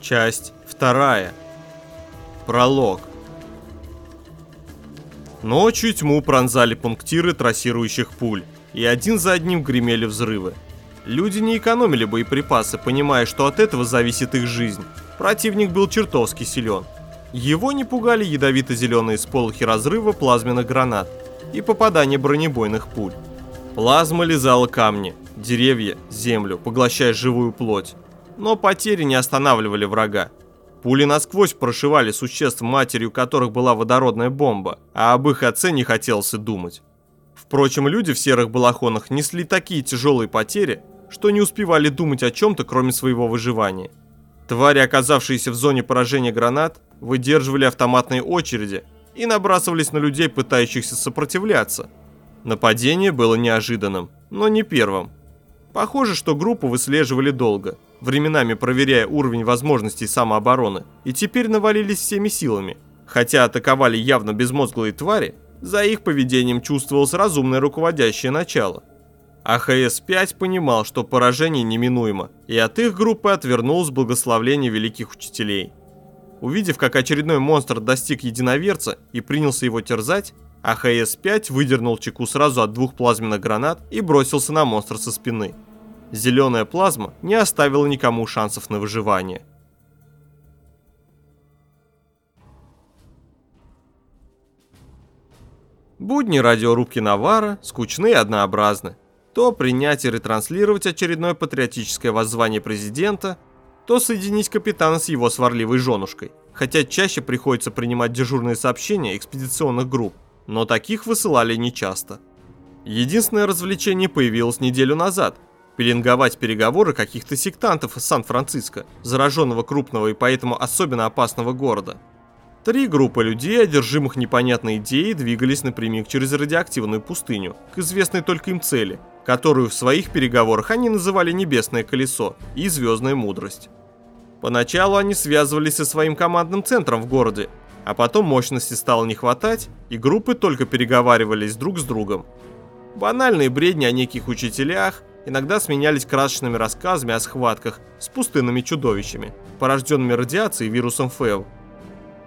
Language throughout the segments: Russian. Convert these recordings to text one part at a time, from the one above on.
Часть вторая. Пролог. Ночью тьму пронзали пунктиры трассирующих пуль, и один за одним гремели взрывы. Люди не экономили боеприпасы, понимая, что от этого зависит их жизнь. Противник был чертовски силен. Его не пугали ядовито-зеленые сполохи разрыва плазменных гранат и попадание бронебойных пуль. Плазма лизала камни, деревья, землю, поглощая живую плоть. Но потери не останавливали врага. Пули насквозь прошивали существ, матерью которых была водородная бомба, а об их отце не хотелось и думать. Впрочем, люди в серых балахонах несли такие тяжелые потери, что не успевали думать о чем-то, кроме своего выживания. Твари, оказавшиеся в зоне поражения гранат, выдерживали автоматные очереди и набрасывались на людей, пытающихся сопротивляться. Нападение было неожиданным, но не первым. Похоже, что группу выслеживали долго, временами проверяя уровень возможностей самообороны, и теперь навалились всеми силами. Хотя атаковали явно безмозглые твари, за их поведением чувствовалось разумное руководящее начало. АХС-5 понимал, что поражение неминуемо, и от их группы отвернулось благословление великих учителей. Увидев, как очередной монстр достиг единоверца и принялся его терзать, АХС-5 выдернул чеку сразу от двух плазменных гранат и бросился на монстра со спины. Зеленая плазма не оставила никому шансов на выживание. Будни радиорубки Навара скучны и однообразны. То принять и ретранслировать очередное патриотическое воззвание президента, то соединить капитана с его сварливой женушкой. Хотя чаще приходится принимать дежурные сообщения экспедиционных групп, но таких высылали нечасто. Единственное развлечение появилось неделю назад – пеленговать переговоры каких-то сектантов из Сан-Франциско, зараженного крупного и поэтому особенно опасного города – Три группы людей, одержимых непонятной идеей, двигались напрямик через радиоактивную пустыню, к известной только им цели, которую в своих переговорах они называли «Небесное колесо» и «Звездная мудрость». Поначалу они связывались со своим командным центром в городе, а потом мощности стало не хватать, и группы только переговаривались друг с другом. Банальные бредни о неких учителях иногда сменялись красочными рассказами о схватках с пустынными чудовищами, порожденными радиацией и вирусом ФЭВ,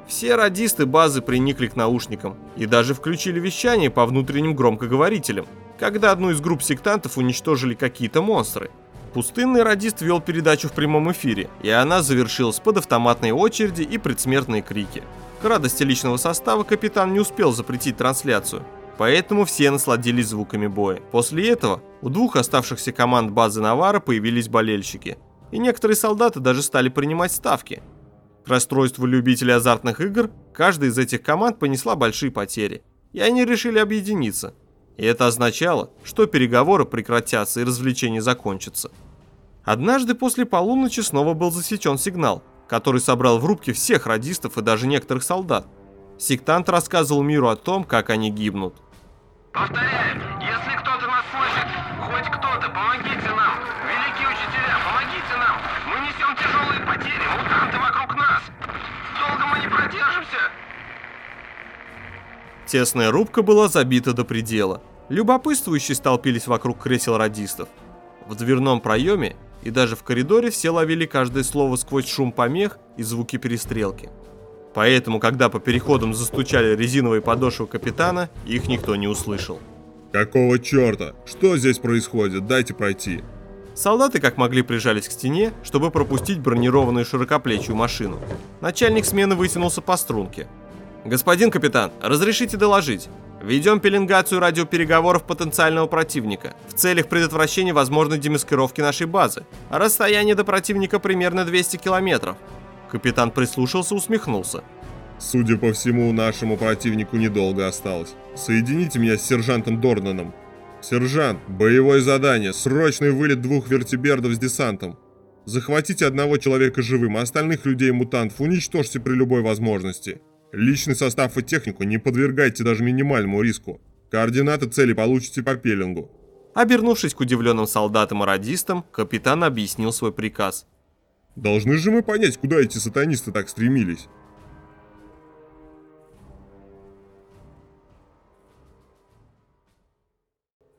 все радисты базы приникли к наушникам и даже включили вещание по внутренним громкоговорителям, когда одну из групп сектантов уничтожили какие-то монстры. Пустынный радист вел передачу в прямом эфире, и она завершилась под автоматной очереди и предсмертные крики. К радости личного состава капитан не успел запретить трансляцию, поэтому все насладились звуками боя. После этого у двух оставшихся команд базы Навара появились болельщики, и некоторые солдаты даже стали принимать ставки – к расстройству любителей азартных игр, каждая из этих команд понесла большие потери, и они решили объединиться. И это означало, что переговоры прекратятся и развлечения закончатся. Однажды после полуночи снова был засечен сигнал, который собрал в рубке всех радистов и даже некоторых солдат. Сектант рассказывал миру о том, как они гибнут. Повторяем, если кто-то нас слышит, хоть кто-то, помогите нам! Великие учителя, помогите нам! Мы несем тяжелые потери, мутанты вокруг нас! Долго мы не продержимся! Тесная рубка была забита до предела. Любопытствующие столпились вокруг кресел радистов. В дверном проеме и даже в коридоре все ловили каждое слово сквозь шум помех и звуки перестрелки. Поэтому, когда по переходам застучали резиновые подошвы капитана, их никто не услышал. Какого черта? Что здесь происходит? Дайте пройти. Солдаты как могли прижались к стене, чтобы пропустить бронированную широкоплечью машину. Начальник смены вытянулся по струнке. «Господин капитан, разрешите доложить. Ведем пеленгацию радиопереговоров потенциального противника в целях предотвращения возможной демаскировки нашей базы. Расстояние до противника примерно 200 километров. Капитан прислушался, усмехнулся. Судя по всему, нашему противнику недолго осталось. Соедините меня с сержантом Дорнаном. Сержант, боевое задание, срочный вылет двух вертибердов с десантом. Захватите одного человека живым, а остальных людей-мутантов уничтожьте при любой возможности. Личный состав и технику не подвергайте даже минимальному риску. Координаты цели получите по пеленгу. Обернувшись к удивленным солдатам и радистам, капитан объяснил свой приказ. Должны же мы понять, куда эти сатанисты так стремились.